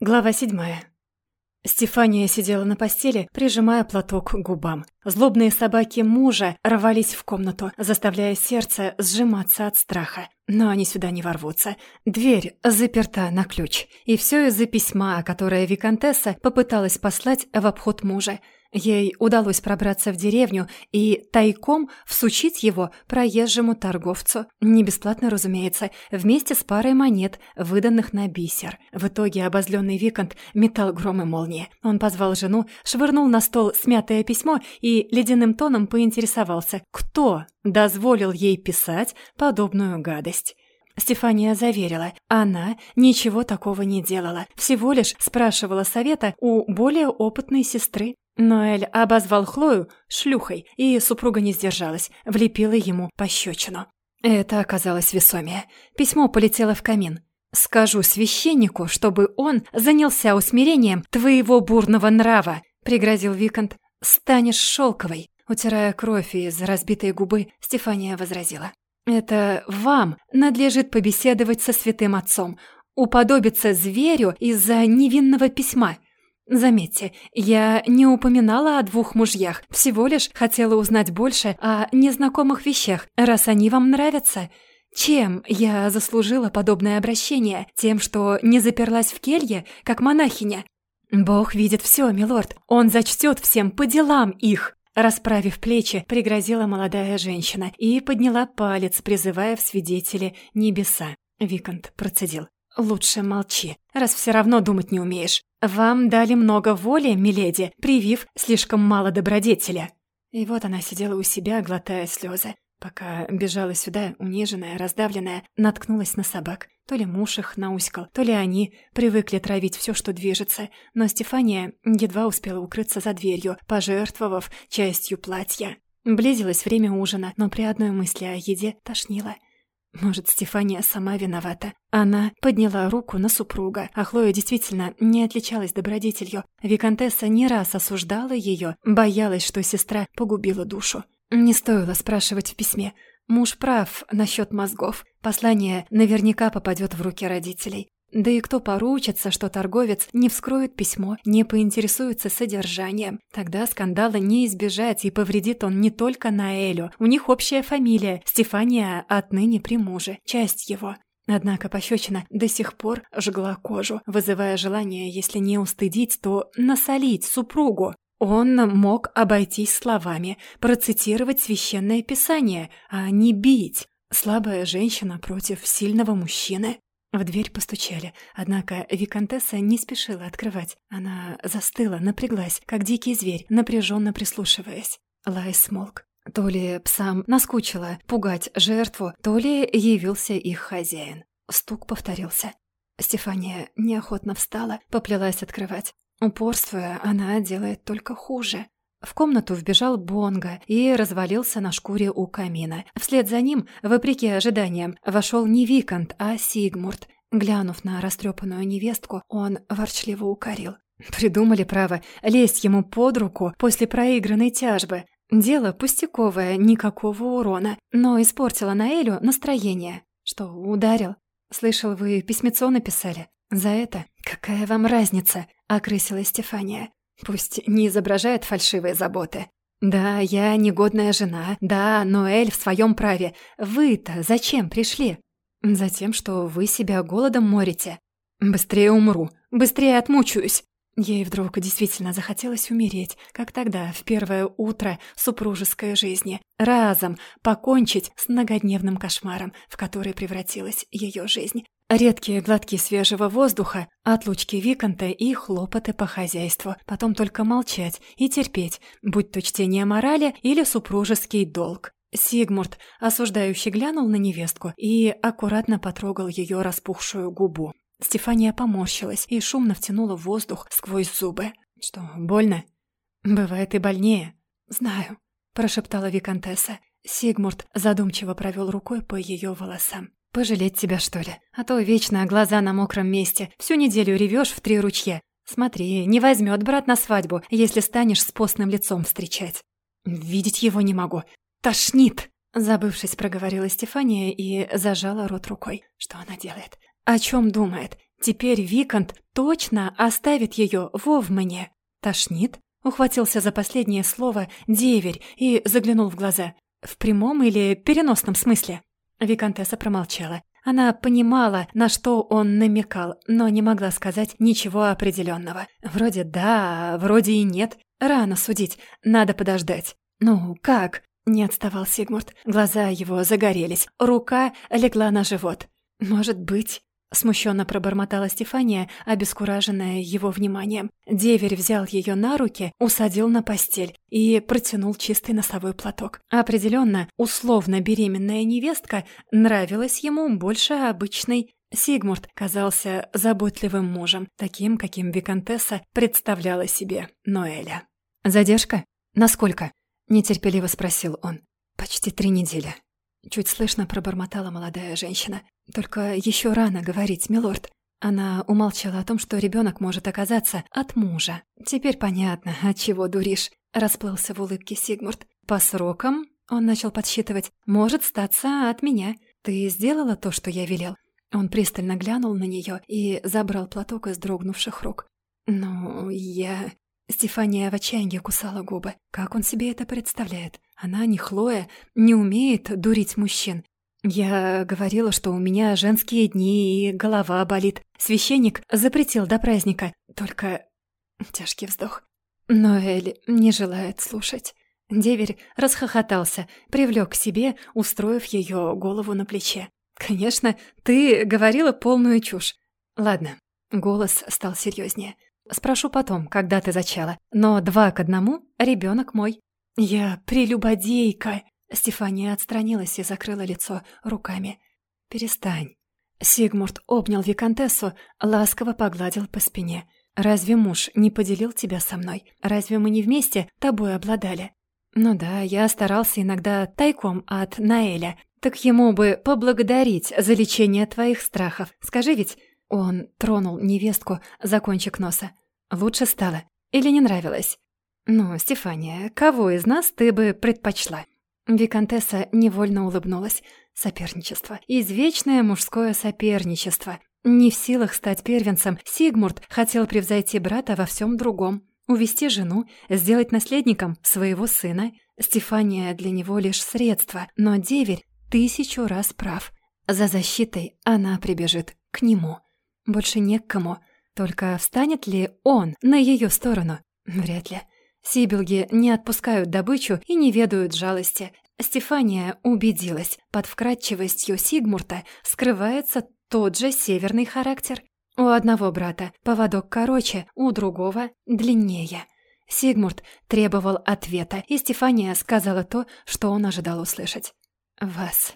Глава седьмая. Стефания сидела на постели, прижимая платок к губам. Злобные собаки мужа рвались в комнату, заставляя сердце сжиматься от страха. Но они сюда не ворвутся. Дверь заперта на ключ. И все из-за письма, которое Викантесса попыталась послать в обход мужа. Ей удалось пробраться в деревню и тайком всучить его проезжему торговцу. Не бесплатно, разумеется, вместе с парой монет, выданных на бисер. В итоге обозленный Викант метал гром и молнии. Он позвал жену, швырнул на стол смятое письмо и ледяным тоном поинтересовался, кто дозволил ей писать подобную гадость. Стефания заверила, она ничего такого не делала, всего лишь спрашивала совета у более опытной сестры. Ноэль обозвал Хлою шлюхой, и супруга не сдержалась, влепила ему пощечину. Это оказалось весомее. Письмо полетело в камин. «Скажу священнику, чтобы он занялся усмирением твоего бурного нрава», — пригрозил Викант. «Станешь шелковой». Утирая кровь из разбитой губы, Стефания возразила. «Это вам надлежит побеседовать со святым отцом, уподобиться зверю из-за невинного письма. Заметьте, я не упоминала о двух мужьях, всего лишь хотела узнать больше о незнакомых вещах, раз они вам нравятся. Чем я заслужила подобное обращение? Тем, что не заперлась в келье, как монахиня? Бог видит все, милорд. Он зачтет всем по делам их. Расправив плечи, пригрозила молодая женщина и подняла палец, призывая в свидетели небеса. Викант процедил. «Лучше молчи, раз все равно думать не умеешь. Вам дали много воли, миледи, привив слишком мало добродетеля». И вот она сидела у себя, глотая слезы. Пока бежала сюда, униженная, раздавленная, наткнулась на собак. То ли муж их науськал, то ли они привыкли травить все, что движется. Но Стефания едва успела укрыться за дверью, пожертвовав частью платья. Близилось время ужина, но при одной мысли о еде тошнило. Может, Стефания сама виновата. Она подняла руку на супруга, а Хлоя действительно не отличалась добродетелью. Викантесса не раз осуждала ее, боялась, что сестра погубила душу. Не стоило спрашивать в письме. Муж прав насчет мозгов. Послание наверняка попадет в руки родителей. Да и кто поручится, что торговец не вскроет письмо, не поинтересуется содержанием? Тогда скандала не избежать, и повредит он не только Наэлю. У них общая фамилия. Стефания отныне при муже, часть его. Однако пощечина до сих пор жгла кожу, вызывая желание, если не устыдить, то насолить супругу. Он мог обойтись словами, процитировать священное писание, а не бить. Слабая женщина против сильного мужчины. В дверь постучали, однако Викантесса не спешила открывать. Она застыла, напряглась, как дикий зверь, напряженно прислушиваясь. Лай смолк. То ли псам наскучило пугать жертву, то ли явился их хозяин. Стук повторился. Стефания неохотно встала, поплелась открывать. Упорствуя, она делает только хуже. В комнату вбежал Бонго и развалился на шкуре у камина. Вслед за ним, вопреки ожиданиям, вошел не Викант, а Сигмурт. Глянув на растрепанную невестку, он ворчливо укорил. Придумали право лезть ему под руку после проигранной тяжбы. Дело пустяковое, никакого урона, но испортило Наэлю настроение. Что, ударил? Слышал, вы письмецо написали? За это? Какая вам разница? Окрысила Стефания. Пусть не изображает фальшивые заботы. Да, я негодная жена, да, Ноэль в своем праве. Вы-то зачем пришли? Затем, что вы себя голодом морите. Быстрее умру, быстрее отмучаюсь. Ей вдруг действительно захотелось умереть, как тогда, в первое утро супружеской жизни, разом покончить с многодневным кошмаром, в который превратилась ее жизнь. Редкие глотки свежего воздуха, отлучки Виконта и хлопоты по хозяйству. Потом только молчать и терпеть, будь то чтение морали или супружеский долг. Сигмурт, осуждающий, глянул на невестку и аккуратно потрогал ее распухшую губу. Стефания поморщилась и шумно втянула воздух сквозь зубы. «Что, больно?» «Бывает и больнее». «Знаю», — прошептала Викантесса. Сигмурт задумчиво провел рукой по ее волосам. Пожалеть тебя, что ли? А то вечно глаза на мокром месте. Всю неделю ревешь в три ручья. Смотри, не возьмет брат на свадьбу, если станешь с постным лицом встречать. Видеть его не могу. Тошнит!» Забывшись, проговорила Стефания и зажала рот рукой. Что она делает? О чем думает? Теперь Викант точно оставит ее в Овмане. Тошнит? Ухватился за последнее слово деверь и заглянул в глаза. В прямом или переносном смысле? Викантесса промолчала. Она понимала, на что он намекал, но не могла сказать ничего определенного. Вроде да, вроде и нет. Рано судить, надо подождать. «Ну, как?» — не отставал Сигмурт. Глаза его загорелись, рука легла на живот. «Может быть...» — смущенно пробормотала Стефания, обескураженная его вниманием. Деверь взял ее на руки, усадил на постель и протянул чистый носовой платок. Определенно, условно беременная невестка нравилась ему больше обычной. Сигмурт казался заботливым мужем, таким, каким Викантесса представляла себе Ноэля. «Задержка? Насколько?» — нетерпеливо спросил он. «Почти три недели». Чуть слышно пробормотала молодая женщина. «Только еще рано говорить, милорд». Она умолчала о том, что ребенок может оказаться от мужа. «Теперь понятно, от чего дуришь», — расплылся в улыбке Сигмурт. «По срокам?» — он начал подсчитывать. «Может статься от меня. Ты сделала то, что я велел?» Он пристально глянул на нее и забрал платок из дрогнувших рук. «Ну, я...» Стефания в отчаянии кусала губы. Как он себе это представляет? Она, не Хлоя, не умеет дурить мужчин. Я говорила, что у меня женские дни и голова болит. Священник запретил до праздника. Только... Тяжкий вздох. Но Эль не желает слушать. Деверь расхохотался, привлек к себе, устроив ее голову на плече. «Конечно, ты говорила полную чушь. Ладно». Голос стал серьезнее. Спрошу потом, когда ты зачала. Но два к одному — ребенок мой». «Я прелюбодейка!» Стефания отстранилась и закрыла лицо руками. «Перестань». Сигмурт обнял Викантессу, ласково погладил по спине. «Разве муж не поделил тебя со мной? Разве мы не вместе тобой обладали?» «Ну да, я старался иногда тайком от Наэля. Так ему бы поблагодарить за лечение твоих страхов. Скажи ведь, он тронул невестку за кончик носа. «Лучше стало? Или не нравилось?» «Ну, Стефания, кого из нас ты бы предпочла?» Викантесса невольно улыбнулась. Соперничество. Извечное мужское соперничество. Не в силах стать первенцем, Сигмурт хотел превзойти брата во всем другом. Увести жену, сделать наследником своего сына. Стефания для него лишь средство, но деверь тысячу раз прав. За защитой она прибежит к нему. Больше не к кому. Только встанет ли он на ее сторону? Вряд ли. Сибилги не отпускают добычу и не ведают жалости. Стефания убедилась, под вкрадчивостью Сигмурта скрывается тот же северный характер. У одного брата поводок короче, у другого длиннее. Сигмурт требовал ответа, и Стефания сказала то, что он ожидал услышать. «Вас».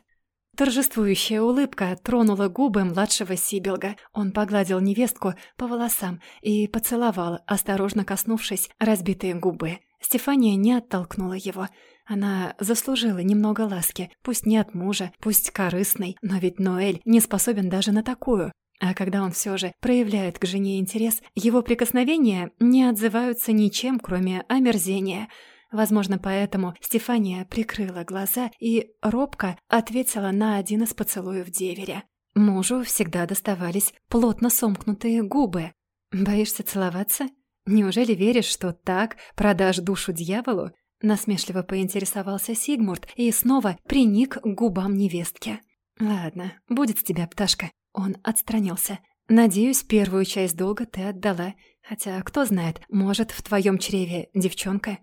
Торжествующая улыбка тронула губы младшего Сибилга. Он погладил невестку по волосам и поцеловал, осторожно коснувшись разбитой губы. Стефания не оттолкнула его. Она заслужила немного ласки, пусть не от мужа, пусть корыстной, но ведь Ноэль не способен даже на такую. А когда он все же проявляет к жене интерес, его прикосновения не отзываются ничем, кроме омерзения — Возможно, поэтому Стефания прикрыла глаза и робко ответила на один из поцелуев деверя. Мужу всегда доставались плотно сомкнутые губы. «Боишься целоваться? Неужели веришь, что так продашь душу дьяволу?» Насмешливо поинтересовался Сигмурт и снова приник к губам невестки. «Ладно, будет с тебя, пташка». Он отстранился. «Надеюсь, первую часть долга ты отдала. Хотя, кто знает, может, в твоем чреве девчонка.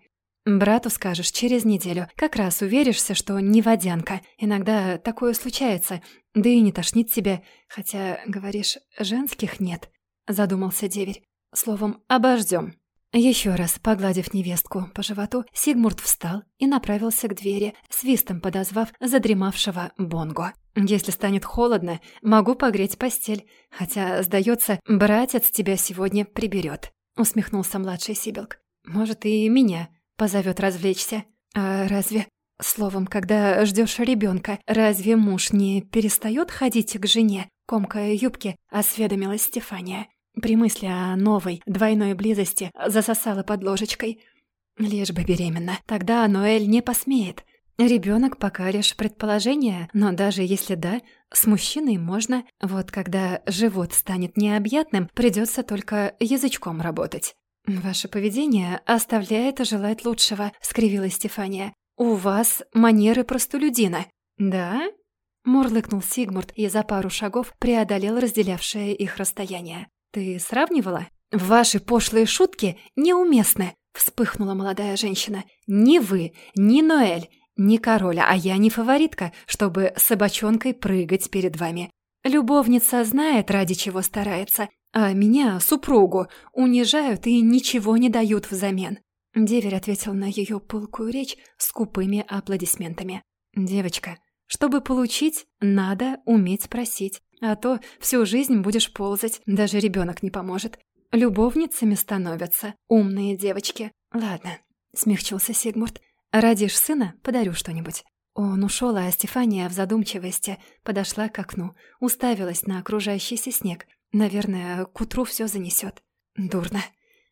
Брату скажешь через неделю. Как раз уверишься, что не водянка. Иногда такое случается. Да и не тошнит тебя. Хотя, говоришь, женских нет. Задумался деверь. Словом, обождем. Еще раз погладив невестку по животу, Сигмурт встал и направился к двери, свистом подозвав задремавшего Бонго. «Если станет холодно, могу погреть постель, хотя, сдается, братец тебя сегодня приберет», — усмехнулся младший Сибилк. «Может, и меня позовет развлечься. А разве... Словом, когда ждешь ребенка, разве муж не перестает ходить к жене, комкая юбки, осведомилась Стефания. При мысли о новой, двойной близости засосала под ложечкой. Лишь бы беременна, тогда Ноэль не посмеет. Ребенок пока лишь предположение, но даже если да, с мужчиной можно. Вот когда живот станет необъятным, придется только язычком работать. «Ваше поведение оставляет желать лучшего», — скривилась Стефания. «У вас манеры простолюдина». «Да?» — мурлыкнул Сигмурт и за пару шагов преодолел разделявшее их расстояние. «Ты сравнивала?» «Ваши пошлые шутки неуместны», — вспыхнула молодая женщина. «Ни вы, ни Ноэль, ни король, а я не фаворитка, чтобы собачонкой прыгать перед вами. Любовница знает, ради чего старается, а меня, супругу, унижают и ничего не дают взамен». Деверь ответил на ее пылкую речь скупыми аплодисментами. «Девочка, чтобы получить, надо уметь просить, а то всю жизнь будешь ползать, даже ребенок не поможет. Любовницами становятся умные девочки. Ладно, смягчился Сигмурт. Родишь сына, подарю что-нибудь. Он ушел, а Стефания в задумчивости подошла к окну, уставилась на окружающийся снег. Наверное, к утру все занесет. Дурно.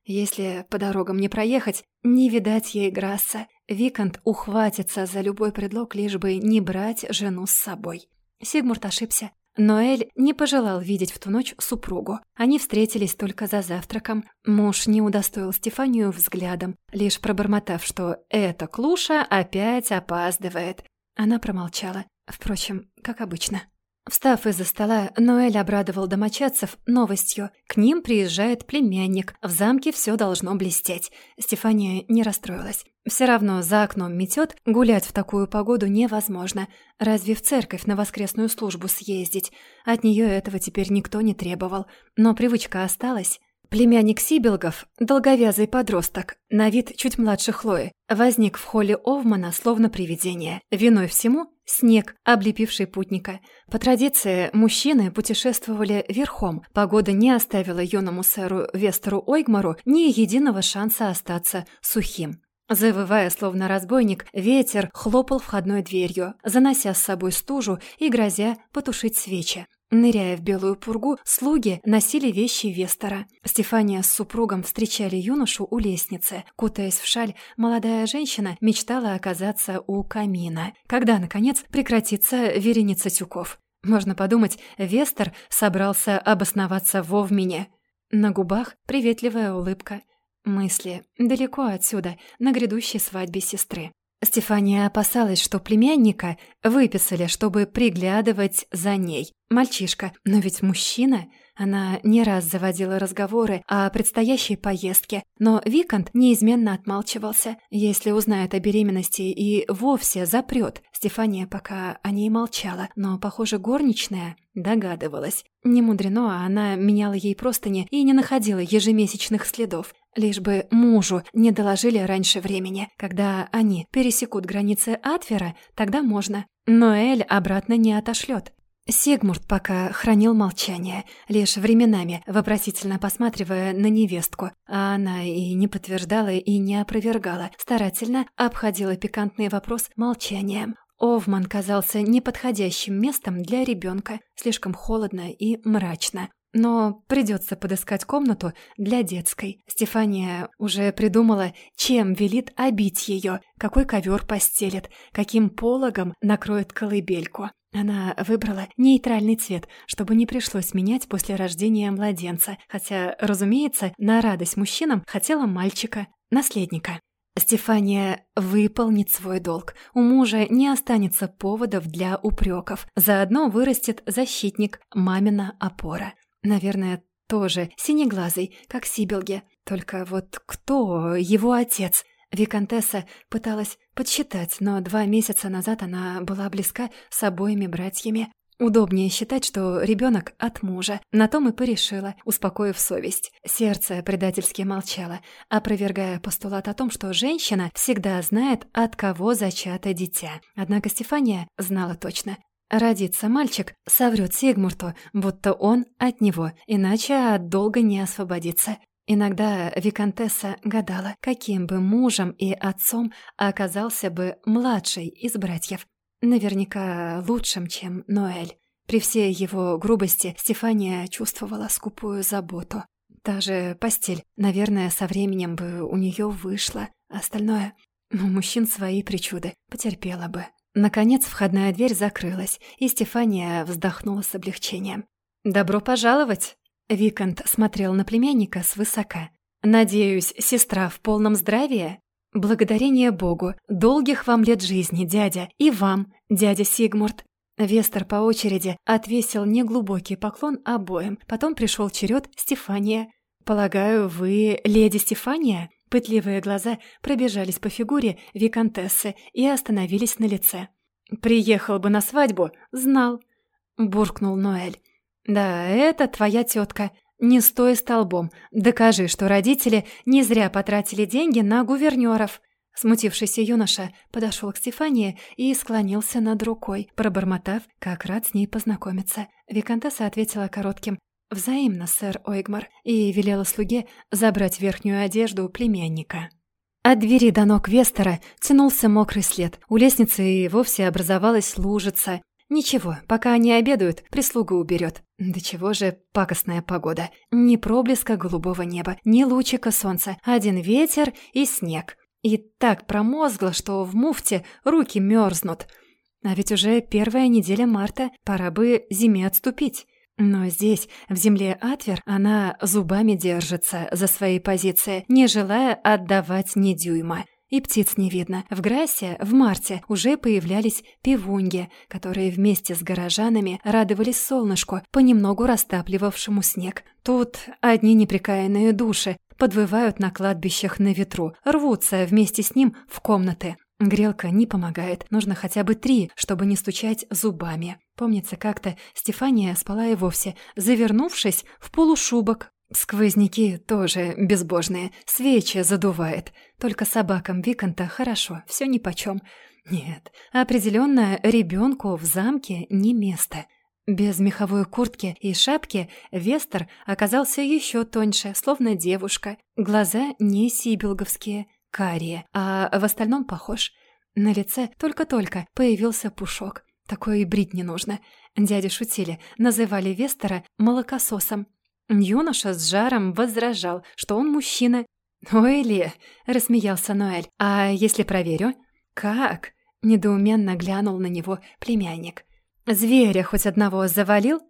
Если по дорогам не проехать, не видать ей Грасса. Викант ухватится за любой предлог, лишь бы не брать жену с собой. Сигмурт ошибся. Ноэль не пожелал видеть в ту ночь супругу. Они встретились только за завтраком. Муж не удостоил Стефанию взглядом, лишь пробормотав, что эта клуша опять опаздывает. Она промолчала. Впрочем, как обычно. Встав из-за стола, Ноэль обрадовал домочадцев новостью. К ним приезжает племянник. В замке все должно блестеть. Стефания не расстроилась. Все равно за окном метет, гулять в такую погоду невозможно. Разве в церковь на воскресную службу съездить? От нее этого теперь никто не требовал. Но привычка осталась. Племянник Сибилгов, долговязый подросток, на вид чуть младше Хлои, возник в холле Овмана словно привидение. Виной всему – снег, облепивший путника. По традиции, мужчины путешествовали верхом. Погода не оставила юному сэру Вестеру Ойгмару ни единого шанса остаться сухим. Завывая, словно разбойник, ветер хлопал входной дверью, занося с собой стужу и грозя потушить свечи. Ныряя в белую пургу, слуги носили вещи Вестера. Стефания с супругом встречали юношу у лестницы. Кутаясь в шаль, молодая женщина мечтала оказаться у камина. Когда, наконец, прекратится вереница тюков? Можно подумать, Вестер собрался обосноваться в Овмине. На губах приветливая улыбка. Мысли далеко отсюда, на грядущей свадьбе сестры. Стефания опасалась, что племянника выписали, чтобы приглядывать за ней. Мальчишка, но ведь мужчина. Она не раз заводила разговоры о предстоящей поездке, но Викант неизменно отмалчивался. Если узнает о беременности и вовсе запрет. Стефания пока о ней молчала, но, похоже, горничная догадывалась. Не мудрено, она меняла ей простыни и не находила ежемесячных следов. Лишь бы мужу не доложили раньше времени. Когда они пересекут границы Атвера, тогда можно. Но Эль обратно не отошлет. Сигмурт пока хранил молчание, лишь временами вопросительно посматривая на невестку, а она и не подтверждала, и не опровергала, старательно обходила пикантный вопрос молчанием. Овман казался неподходящим местом для ребенка, слишком холодно и мрачно. Но придется подыскать комнату для детской. Стефания уже придумала, чем велит обить ее, какой ковер постелит, каким пологом накроет колыбельку. Она выбрала нейтральный цвет, чтобы не пришлось менять после рождения младенца, хотя, разумеется, на радость мужчинам хотела мальчика, наследника. Стефания выполнит свой долг. У мужа не останется поводов для упреков. Заодно вырастет защитник, мамина опора. Наверное, тоже синеглазый, как Сибилге. Только вот кто его отец? Викантесса пыталась подсчитать, но два месяца назад она была близка с обоими братьями. Удобнее считать, что ребенок от мужа. На том и порешила, успокоив совесть. Сердце предательски молчало, опровергая постулат о том, что женщина всегда знает, от кого зачато дитя. Однако Стефания знала точно. Родится мальчик, соврет Сигмурту, будто он от него, иначе от долга не освободится. Иногда Викантесса гадала, каким бы мужем и отцом оказался бы младший из братьев. Наверняка лучшим, чем Ноэль. При всей его грубости Стефания чувствовала скупую заботу. Та же постель, наверное, со временем бы у нее вышла. Остальное... У мужчин свои причуды, потерпела бы. Наконец входная дверь закрылась, и Стефания вздохнула с облегчением. «Добро пожаловать!» Викант смотрел на племянника свысока. «Надеюсь, сестра в полном здравии?» «Благодарение Богу! Долгих вам лет жизни, дядя! И вам, дядя Сигмурт!» Вестер по очереди отвесил неглубокий поклон обоим. Потом пришел черед Стефания. «Полагаю, вы леди Стефания?» Пытливые глаза пробежались по фигуре виконтессы и остановились на лице. «Приехал бы на свадьбу, знал», — буркнул Ноэль. «Да, это твоя тетка. Не стой столбом. Докажи, что родители не зря потратили деньги на гувернеров». Смутившийся юноша подошел к Стефании и склонился над рукой, пробормотав, как рад с ней познакомиться. Викантесса ответила коротким «Взаимно, сэр Ойгмар», и велела слуге забрать верхнюю одежду у племянника. От двери до ног Вестера тянулся мокрый след. У лестницы и вовсе образовалась лужица. Ничего, пока они обедают, прислуга уберет. Да чего же пакостная погода. Ни проблеска голубого неба, ни лучика солнца. Один ветер и снег. И так промозгло, что в муфте руки мерзнут. А ведь уже первая неделя марта, пора бы зиме отступить. Но здесь, в земле Атвер, она зубами держится за свои позиции, не желая отдавать ни дюйма. И птиц не видно. В Грассе в марте уже появлялись пивуньи, которые вместе с горожанами радовались солнышку, понемногу растапливавшему снег. Тут одни неприкаянные души подвывают на кладбищах на ветру, рвутся вместе с ним в комнаты. Грелка не помогает, нужно хотя бы три, чтобы не стучать зубами. Помнится, как-то Стефания спала и вовсе, завернувшись в полушубок. Сквозняки тоже безбожные, свечи задувает. Только собакам Виконта хорошо, все нипочем. Нет, определенно ребенку в замке не место. Без меховой куртки и шапки Вестер оказался еще тоньше, словно девушка. Глаза не сибилговские – карие, а в остальном похож. На лице только-только появился пушок. Такое и брить не нужно. Дяди шутили, называли Вестера молокососом. Юноша с жаром возражал, что он мужчина. «Ой, Ли!» — рассмеялся Ноэль. «А если проверю?» «Как?» — недоуменно глянул на него племянник. «Зверя хоть одного завалил?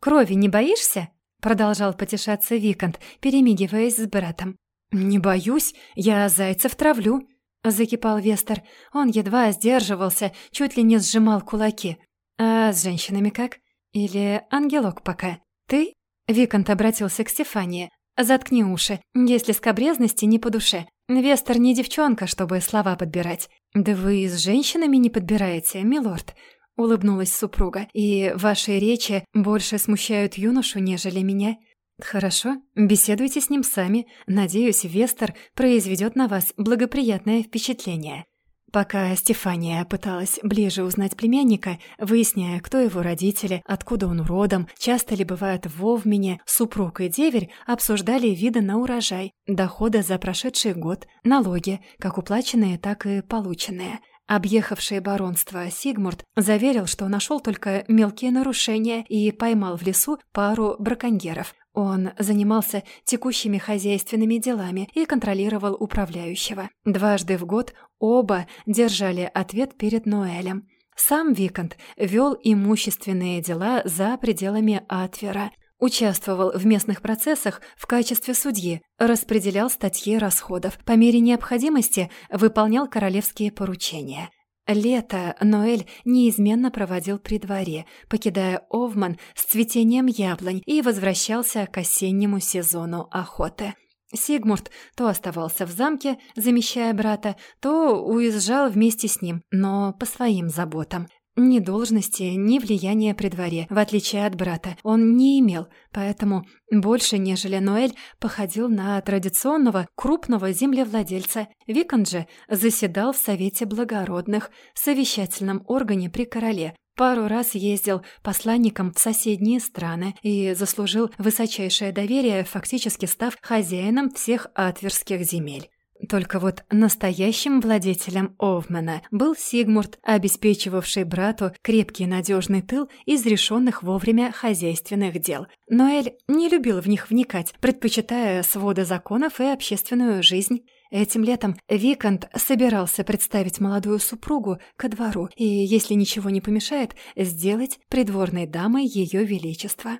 Крови не боишься?» Продолжал потешаться Викант, перемигиваясь с братом. «Не боюсь, я зайцев травлю», — закипал Вестер. Он едва сдерживался, чуть ли не сжимал кулаки. «А с женщинами как? Или ангелок пока? Ты?» Викант обратился к Стефании. «Заткни уши, если скобрезности не по душе. Вестер не девчонка, чтобы слова подбирать». «Да вы с женщинами не подбираете, милорд», — улыбнулась супруга. «И ваши речи больше смущают юношу, нежели меня». «Хорошо, беседуйте с ним сами. Надеюсь, Вестер произведет на вас благоприятное впечатление». Пока Стефания пыталась ближе узнать племянника, выясняя, кто его родители, откуда он родом, часто ли бывает в Овмене, супруг и деверь обсуждали виды на урожай, доходы за прошедший год, налоги, как уплаченные, так и полученные. Объехавший баронство Сигмурт заверил, что нашел только мелкие нарушения и поймал в лесу пару браконьеров. Он занимался текущими хозяйственными делами и контролировал управляющего. Дважды в год оба держали ответ перед Ноэлем. Сам Викант вел имущественные дела за пределами Атвера, участвовал в местных процессах в качестве судьи, распределял статьи расходов, по мере необходимости выполнял королевские поручения – Лето Ноэль неизменно проводил при дворе, покидая Овман с цветением яблонь и возвращался к осеннему сезону охоты. Сигмурт то оставался в замке, замещая брата, то уезжал вместе с ним, но по своим заботам. Ни должности, ни влияния при дворе, в отличие от брата, он не имел, поэтому больше, нежели Ноэль, походил на традиционного крупного землевладельца. Викон же заседал в Совете Благородных, совещательном органе при короле, пару раз ездил посланником в соседние страны и заслужил высочайшее доверие, фактически став хозяином всех атверских земель. Только вот настоящим владетелем Овмена был Сигмурт, обеспечивавший брату крепкий надежный тыл из решенных вовремя хозяйственных дел. Ноэль не любил в них вникать, предпочитая своды законов и общественную жизнь. Этим летом Викант собирался представить молодую супругу ко двору и, если ничего не помешает, сделать придворной дамой Ее Величества.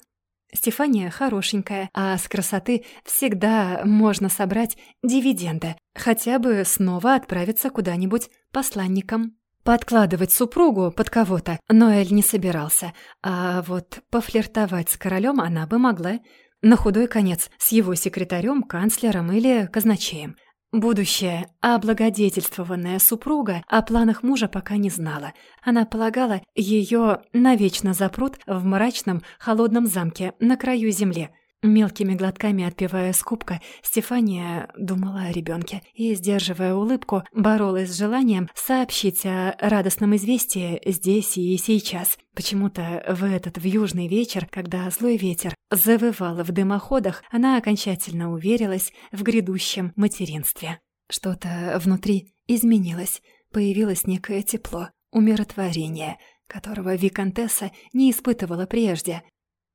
Стефания хорошенькая, а с красоты всегда можно собрать дивиденды, хотя бы снова отправиться куда-нибудь посланником. Подкладывать супругу под кого-то Ноэль не собирался, а вот пофлиртовать с королем она бы могла. На худой конец с его секретарем, канцлером или казначеем – Будущая, облагодетельствованная супруга о планах мужа пока не знала. Она полагала, ее навечно запрут в мрачном, холодном замке на краю земли, Мелкими глотками отпивая с кубка, Стефания думала о ребенке и, сдерживая улыбку, боролась с желанием сообщить о радостном известии здесь и сейчас. Почему-то в этот вьюжный вечер, когда злой ветер завывал в дымоходах, она окончательно уверилась в грядущем материнстве. Что-то внутри изменилось, появилось некое тепло, умиротворение, которого Викантесса не испытывала прежде.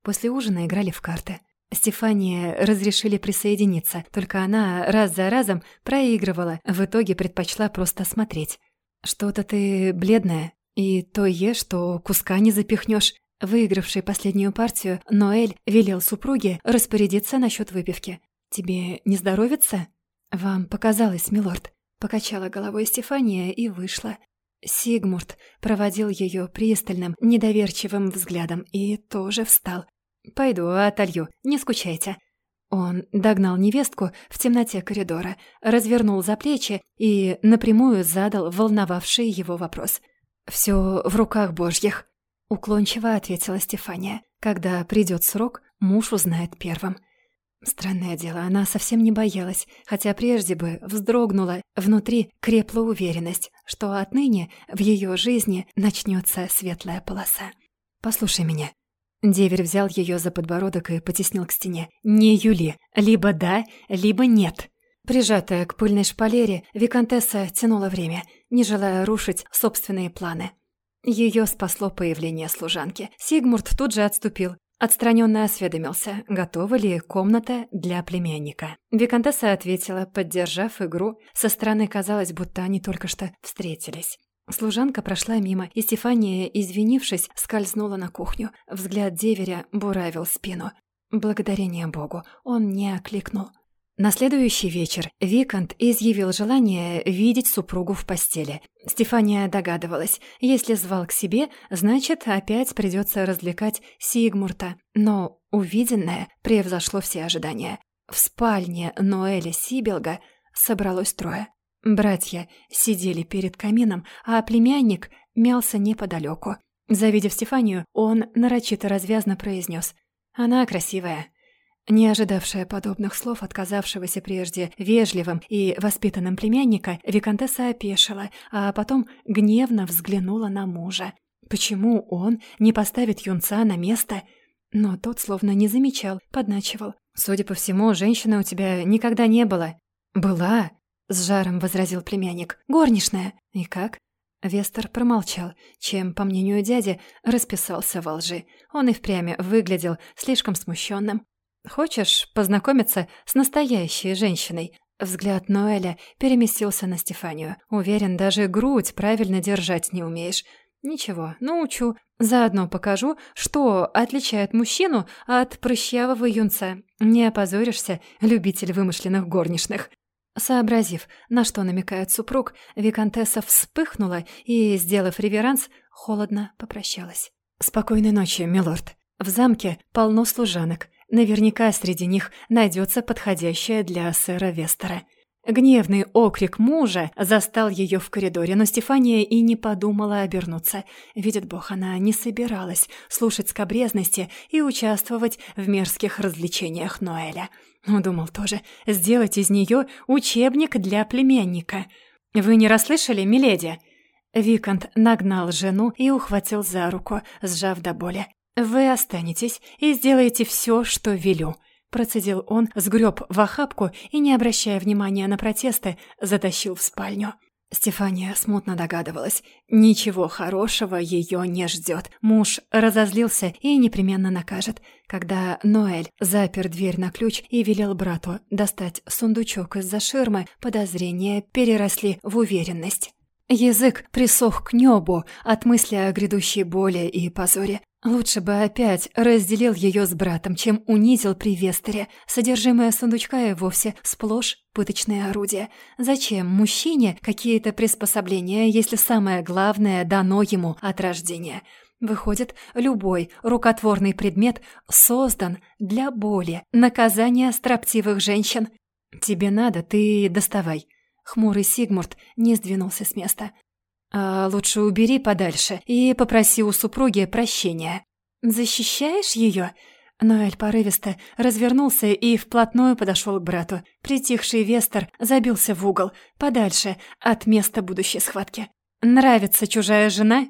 После ужина играли в карты. Стефания разрешили присоединиться, только она раз за разом проигрывала, в итоге предпочла просто смотреть. «Что-то ты бледная, и то ешь, что куска не запихнешь. Выигравший последнюю партию, Ноэль велел супруге распорядиться насчет выпивки. «Тебе не здоровится?» «Вам показалось, милорд», — покачала головой Стефания и вышла. Сигмурт проводил ее пристальным, недоверчивым взглядом и тоже встал. «Пойду отолью, не скучайте». Он догнал невестку в темноте коридора, развернул за плечи и напрямую задал волновавший его вопрос. «Всё в руках божьих», — уклончиво ответила Стефания. «Когда придёт срок, муж узнает первым». Странное дело, она совсем не боялась, хотя прежде бы вздрогнула, внутри крепла уверенность, что отныне в её жизни начнётся светлая полоса. «Послушай меня», Деверь взял ее за подбородок и потеснил к стене. «Не Юли. Либо да, либо нет». Прижатая к пыльной шпалере, Викантесса тянула время, не желая рушить собственные планы. Ее спасло появление служанки. Сигмурт тут же отступил. Отстраненно осведомился, готова ли комната для племянника. Викантесса ответила, поддержав игру. Со стороны казалось, будто они только что встретились. Служанка прошла мимо, и Стефания, извинившись, скользнула на кухню. Взгляд деверя буравил спину. Благодарение Богу, он не окликнул. На следующий вечер Викант изъявил желание видеть супругу в постели. Стефания догадывалась, если звал к себе, значит, опять придется развлекать Сигмурта. Но увиденное превзошло все ожидания. В спальне Ноэля Сибелга собралось трое. Братья сидели перед камином, а племянник мялся неподалеку. Завидев Стефанию, он нарочито развязно произнес «Она красивая». Не ожидавшая подобных слов отказавшегося прежде вежливым и воспитанным племянника, Викантесса опешила, а потом гневно взглянула на мужа. Почему он не поставит юнца на место? Но тот словно не замечал, подначивал. «Судя по всему, женщины у тебя никогда не было». «Была», с жаром возразил племянник. «Горничная!» «И как?» Вестер промолчал, чем, по мнению дяди, расписался во лжи. Он и впрямь выглядел слишком смущенным. «Хочешь познакомиться с настоящей женщиной?» Взгляд Ноэля переместился на Стефанию. «Уверен, даже грудь правильно держать не умеешь». «Ничего, научу. Заодно покажу, что отличает мужчину от прыщавого юнца. Не опозоришься, любитель вымышленных горничных». Сообразив, на что намекает супруг, Викантесса вспыхнула и, сделав реверанс, холодно попрощалась. «Спокойной ночи, милорд. В замке полно служанок. Наверняка среди них найдется подходящая для сэра Вестера». Гневный окрик мужа застал ее в коридоре, но Стефания и не подумала обернуться. Видит бог, она не собиралась слушать скобрезности и участвовать в мерзких развлечениях Ноэля. Думал тоже сделать из нее учебник для племянника. «Вы не расслышали, миледи?» Викант нагнал жену и ухватил за руку, сжав до боли. «Вы останетесь и сделаете все, что велю». Процедил он, сгреб в охапку и, не обращая внимания на протесты, затащил в спальню. Стефания смутно догадывалась. Ничего хорошего ее не ждет. Муж разозлился и непременно накажет. Когда Ноэль запер дверь на ключ и велел брату достать сундучок из-за ширмы, подозрения переросли в уверенность. Язык присох к небу от мысли о грядущей боли и позоре. Лучше бы опять разделил ее с братом, чем унизил при Вестере. Содержимое сундучка и вовсе сплошь пыточное орудие. Зачем мужчине какие-то приспособления, если самое главное дано ему от рождения? Выходит, любой рукотворный предмет создан для боли, наказания строптивых женщин. «Тебе надо, ты доставай». Хмурый Сигмурт не сдвинулся с места. А лучше убери подальше и попроси у супруги прощения. Защищаешь ее? Ноэль порывисто развернулся и вплотную подошел к брату. Притихший Вестер забился в угол, подальше от места будущей схватки. «Нравится чужая жена?»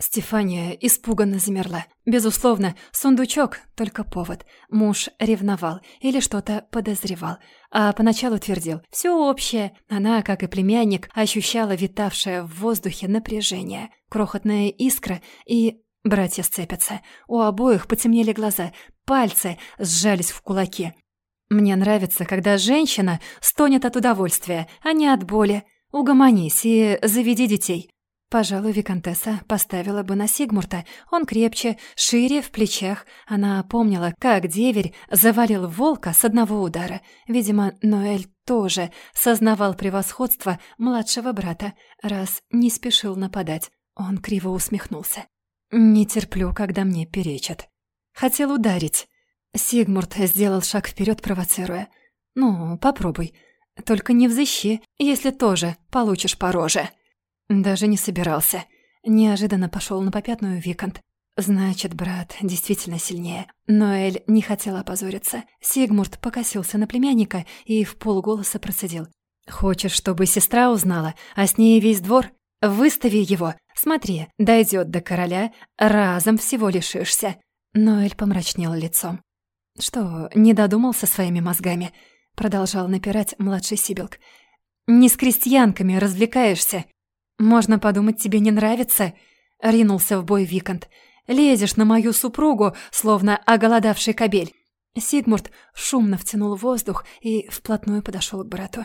Стефания испуганно замерла. Безусловно, сундучок — только повод. Муж ревновал или что-то подозревал. А поначалу твердил «все общее». Она, как и племянник, ощущала витавшее в воздухе напряжение. Крохотная искра и... Братья сцепятся. У обоих потемнели глаза, пальцы сжались в кулаки. «Мне нравится, когда женщина стонет от удовольствия, а не от боли. Угомонись и заведи детей». Пожалуй, Викантесса поставила бы на Сигмурта. Он крепче, шире в плечах. Она помнила, как деверь завалил волка с одного удара. Видимо, Ноэль тоже сознавал превосходство младшего брата, раз не спешил нападать. Он криво усмехнулся. «Не терплю, когда мне перечат». Хотел ударить. Сигмурт сделал шаг вперед, провоцируя. «Ну, попробуй. Только не взыщи, если тоже получишь по роже». Даже не собирался. Неожиданно пошел на попятную Викант. Значит, брат действительно сильнее. Но Эль не хотела опозориться. Сигмурт покосился на племянника и в полголоса процедил. «Хочешь, чтобы сестра узнала, а с ней весь двор? Выстави его. Смотри, дойдет до короля, разом всего лишишься». Но Эль помрачнел лицом. «Что, не додумался своими мозгами?» Продолжал напирать младший Сибилк. «Не с крестьянками развлекаешься. «Можно подумать, тебе не нравится?» — ринулся в бой Викант. «Лезешь на мою супругу, словно оголодавший кобель». Сигмурт шумно втянул воздух и вплотную подошел к брату.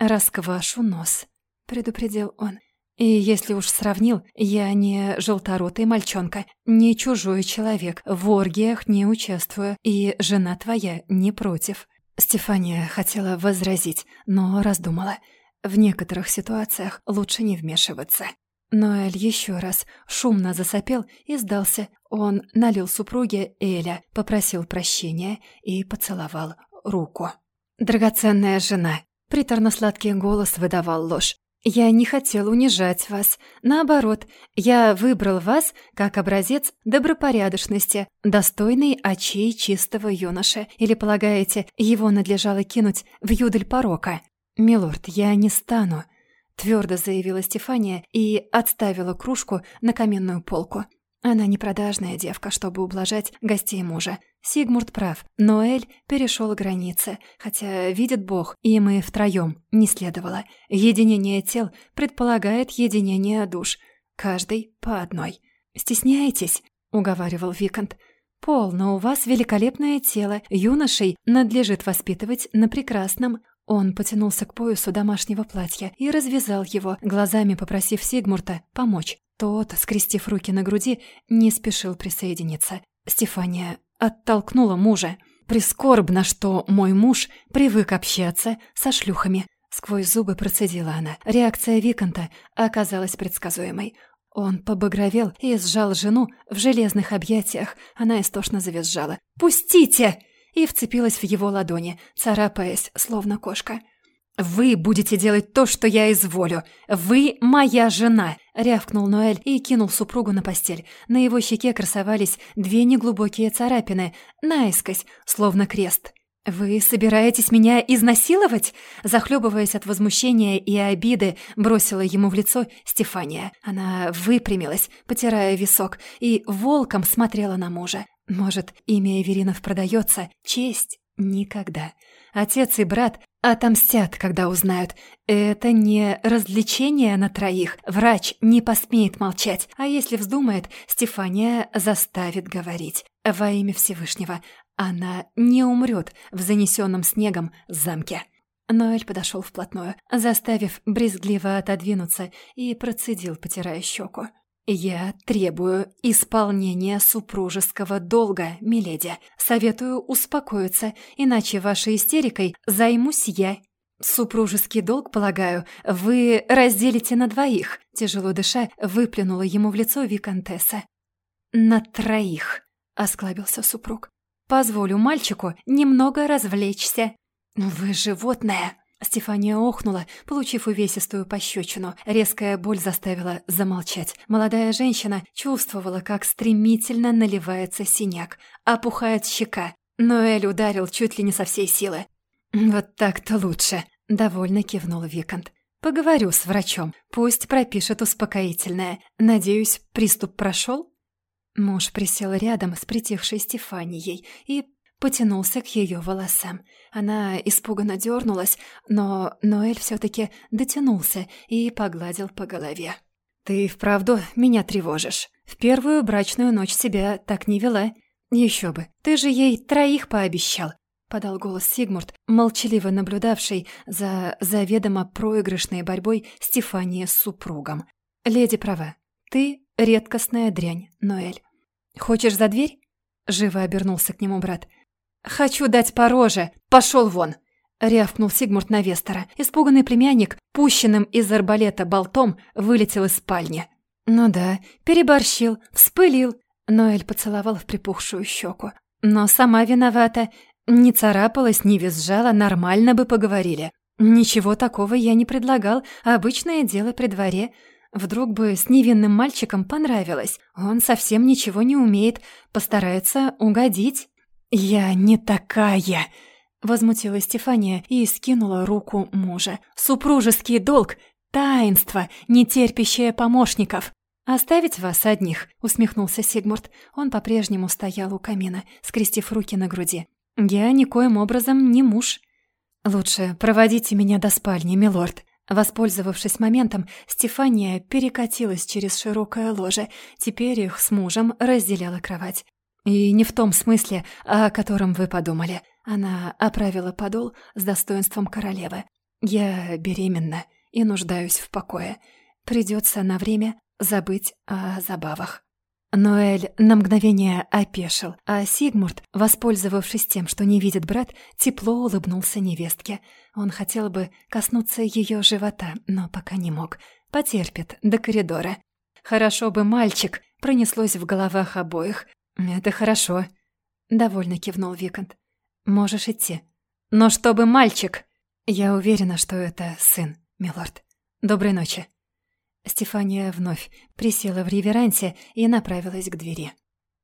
«Расквашу нос», — предупредил он. «И если уж сравнил, я не желторотый мальчонка, не чужой человек, в оргиях не участвую, и жена твоя не против». Стефания хотела возразить, но раздумала — в некоторых ситуациях лучше не вмешиваться. Ноэль еще раз шумно засопел и сдался. Он налил супруге Эля, попросил прощения и поцеловал руку. «Драгоценная жена!» Приторно-сладкий голос выдавал ложь. «Я не хотел унижать вас. Наоборот, я выбрал вас как образец добропорядочности, достойный очей чистого юноши. Или, полагаете, его надлежало кинуть в юдель порока?» «Милорд, я не стану», — твердо заявила Стефания и отставила кружку на каменную полку. Она не продажная девка, чтобы ублажать гостей мужа. Сигмурт прав, Ноэль перешел границы, хотя, видит Бог, и втроем не следовало. Единение тел предполагает единение душ, каждый по одной. «Стесняетесь?» — уговаривал Викант. «Полно, у вас великолепное тело, юношей надлежит воспитывать на прекрасном. Он потянулся к поясу домашнего платья и развязал его, глазами попросив Сигмурта помочь. Тот, скрестив руки на груди, не спешил присоединиться. Стефания оттолкнула мужа. «Прискорбно, что мой муж привык общаться со шлюхами». Сквозь зубы процедила она. Реакция Виконта оказалась предсказуемой. Он побагровел и сжал жену в железных объятиях. Она истошно завизжала. «Пустите!» И вцепилась в его ладони, царапаясь, словно кошка. «Вы будете делать то, что я изволю. Вы моя жена!» — рявкнул Ноэль и кинул супругу на постель. На его щеке красовались две неглубокие царапины, наискось, словно крест. «Вы собираетесь меня изнасиловать?» Захлебываясь от возмущения и обиды, бросила ему в лицо Стефания. Она выпрямилась, потирая висок, и волком смотрела на мужа. Может, имя Эверинов продается, честь никогда. Отец и брат отомстят, когда узнают. Это не развлечение на троих. Врач не посмеет молчать. А если вздумает, Стефания заставит говорить. Во имя Всевышнего. Она не умрет в занесенном снегом замке. Ноэль подошел вплотную, заставив брезгливо отодвинуться, и процедил, потирая щеку. «Я требую исполнения супружеского долга, миледи. Советую успокоиться, иначе вашей истерикой займусь я. Супружеский долг, полагаю, вы разделите на двоих», тяжело дыша, выплюнула ему в лицо виконтесса. «На троих», — осклабился супруг. «Позволю мальчику немного развлечься». «Вы животное!» Стефания охнула, получив увесистую пощечину. Резкая боль заставила замолчать. Молодая женщина чувствовала, как стремительно наливается синяк, опухает щека. Ноэль ударил чуть ли не со всей силы. «Вот так-то лучше», — довольно кивнул Викант. «Поговорю с врачом, пусть пропишет успокоительное. Надеюсь, приступ прошел?» Муж присел рядом с притихшей Стефанией и потянулся к ее волосам. Она испуганно дернулась, но Ноэль все-таки дотянулся и погладил по голове. «Ты вправду меня тревожишь. В первую брачную ночь себя так не вела. Еще бы, ты же ей троих пообещал», — подал голос Сигмурт, молчаливо наблюдавший за заведомо проигрышной борьбой Стефании с супругом. «Леди права. Ты редкостная дрянь, Ноэль. Хочешь за дверь?» — живо обернулся к нему брат. «Хочу дать по роже! Пошел вон!» — рявкнул Сигмурт на Вестера. Испуганный племянник, пущенным из арбалета болтом, вылетел из спальни. «Ну да, переборщил, вспылил», — Ноэль поцеловал в припухшую щеку. «Но сама виновата. Не царапалась, не визжала, нормально бы поговорили. Ничего такого я не предлагал, обычное дело при дворе». Вдруг бы с невинным мальчиком понравилось. Он совсем ничего не умеет, постарается угодить. «Я не такая!» — возмутилась Стефания и скинула руку мужа. «Супружеский долг — таинство, не терпящее помощников!» «Оставить вас одних?» — усмехнулся Сигмурт. Он по-прежнему стоял у камина, скрестив руки на груди. «Я никоим образом не муж». «Лучше проводите меня до спальни, милорд». Воспользовавшись моментом, Стефания перекатилась через широкое ложе. Теперь их с мужем разделяла кровать. «И не в том смысле, о котором вы подумали». Она оправила подол с достоинством королевы. «Я беременна и нуждаюсь в покое. Придется на время забыть о забавах». Ноэль на мгновение опешил, а Сигмурт, воспользовавшись тем, что не видит брат, тепло улыбнулся невестке. Он хотел бы коснуться ее живота, но пока не мог. Потерпит до коридора. «Хорошо бы мальчик», пронеслось в головах обоих, «Это хорошо», — довольно кивнул Викант. «Можешь идти. Но чтобы мальчик...» «Я уверена, что это сын, милорд. Доброй ночи». Стефания вновь присела в реверансе и направилась к двери.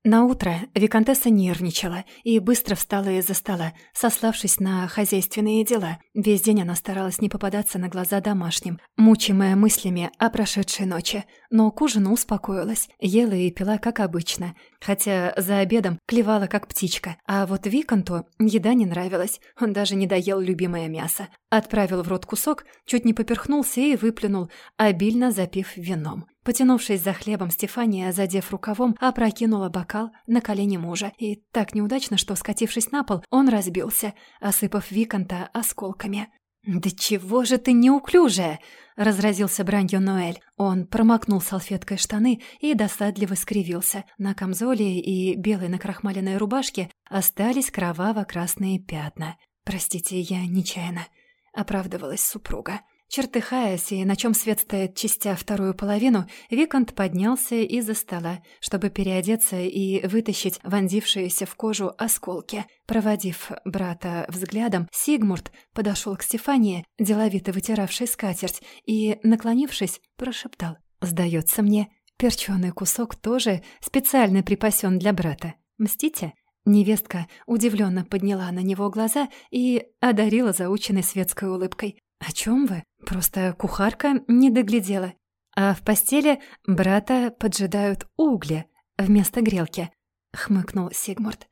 На утро виконтесса нервничала и быстро встала из-за стола, сославшись на хозяйственные дела. Весь день она старалась не попадаться на глаза домашним, мучимая мыслями о прошедшей ночи. Но к ужину успокоилась, ела и пила как обычно, хотя за обедом клевала как птичка. А вот Виконту еда не нравилась, он даже не доел любимое мясо. Отправил в рот кусок, чуть не поперхнулся и выплюнул, обильно запив вином. Потянувшись за хлебом, Стефания, задев рукавом, опрокинула бокал на колени мужа. И так неудачно, что, скатившись на пол, он разбился, осыпав Виконта осколками. «Да чего же ты неуклюжая!» — разразился бранью Ноэль. Он промокнул салфеткой штаны и досадливо скривился. На камзоле и белой накрахмаленной рубашке остались кроваво-красные пятна. «Простите, я нечаянно», — оправдывалась супруга. Чертыхаясь и на чем свет стоит частя вторую половину, Викант поднялся из-за стола, чтобы переодеться и вытащить вонзившиеся в кожу осколки. Проводив брата взглядом, Сигмурт подошел к Стефании, деловито вытиравшей скатерть, и, наклонившись, прошептал. «Сдается мне, перченый кусок тоже специально припасен для брата. Мстите?» Невестка удивленно подняла на него глаза и одарила заученной светской улыбкой. «О чем вы? Просто кухарка не доглядела. А в постели брата поджидают угли вместо грелки», — хмыкнул Сигмурт.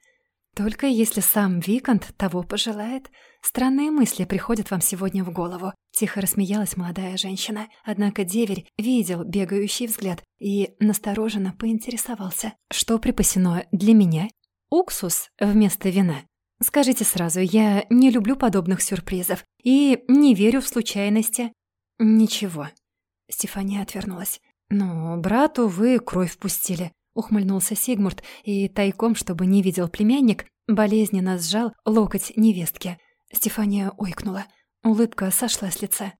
Только если сам Викант того пожелает. Странные мысли приходят вам сегодня в голову. Тихо рассмеялась молодая женщина. Однако деверь видел бегающий взгляд и настороженно поинтересовался. Что припасено для меня? Уксус вместо вина. Скажите сразу, я не люблю подобных сюрпризов и не верю в случайности. Ничего. Стефания отвернулась. «Ну, брату вы кровь пустили», — ухмыльнулся Сигмурт и тайком, чтобы не видел племянник, болезненно сжал локоть невестки. Стефания ойкнула. Улыбка сошла с лица.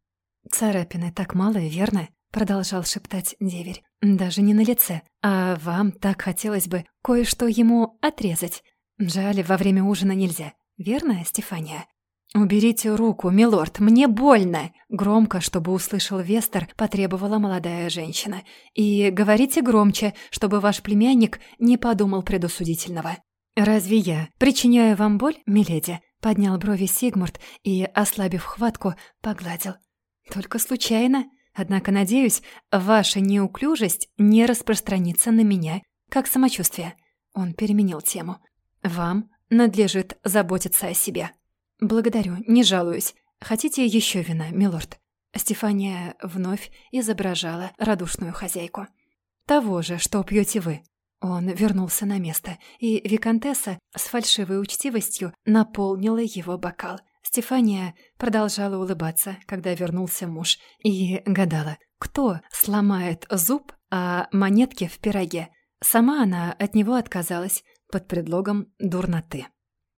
«Царапины так мало, верно?» — продолжал шептать деверь. «Даже не на лице. А вам так хотелось бы кое-что ему отрезать. Жаль, во время ужина нельзя. Верно, Стефания?» «Уберите руку, милорд, мне больно!» Громко, чтобы услышал Вестер, потребовала молодая женщина. «И говорите громче, чтобы ваш племянник не подумал предусудительного». «Разве я причиняю вам боль, миледи?» Поднял брови Сигмурт и, ослабив хватку, погладил. «Только случайно. Однако, надеюсь, ваша неуклюжесть не распространится на меня. Как самочувствие?» Он переменил тему. «Вам надлежит заботиться о себе». «Благодарю, не жалуюсь. Хотите еще вина, милорд?» Стефания вновь изображала радушную хозяйку. «Того же, что пьете вы». Он вернулся на место, и виконтесса с фальшивой учтивостью наполнила его бокал. Стефания продолжала улыбаться, когда вернулся муж, и гадала, кто сломает зуб о монетке в пироге. Сама она от него отказалась под предлогом дурноты.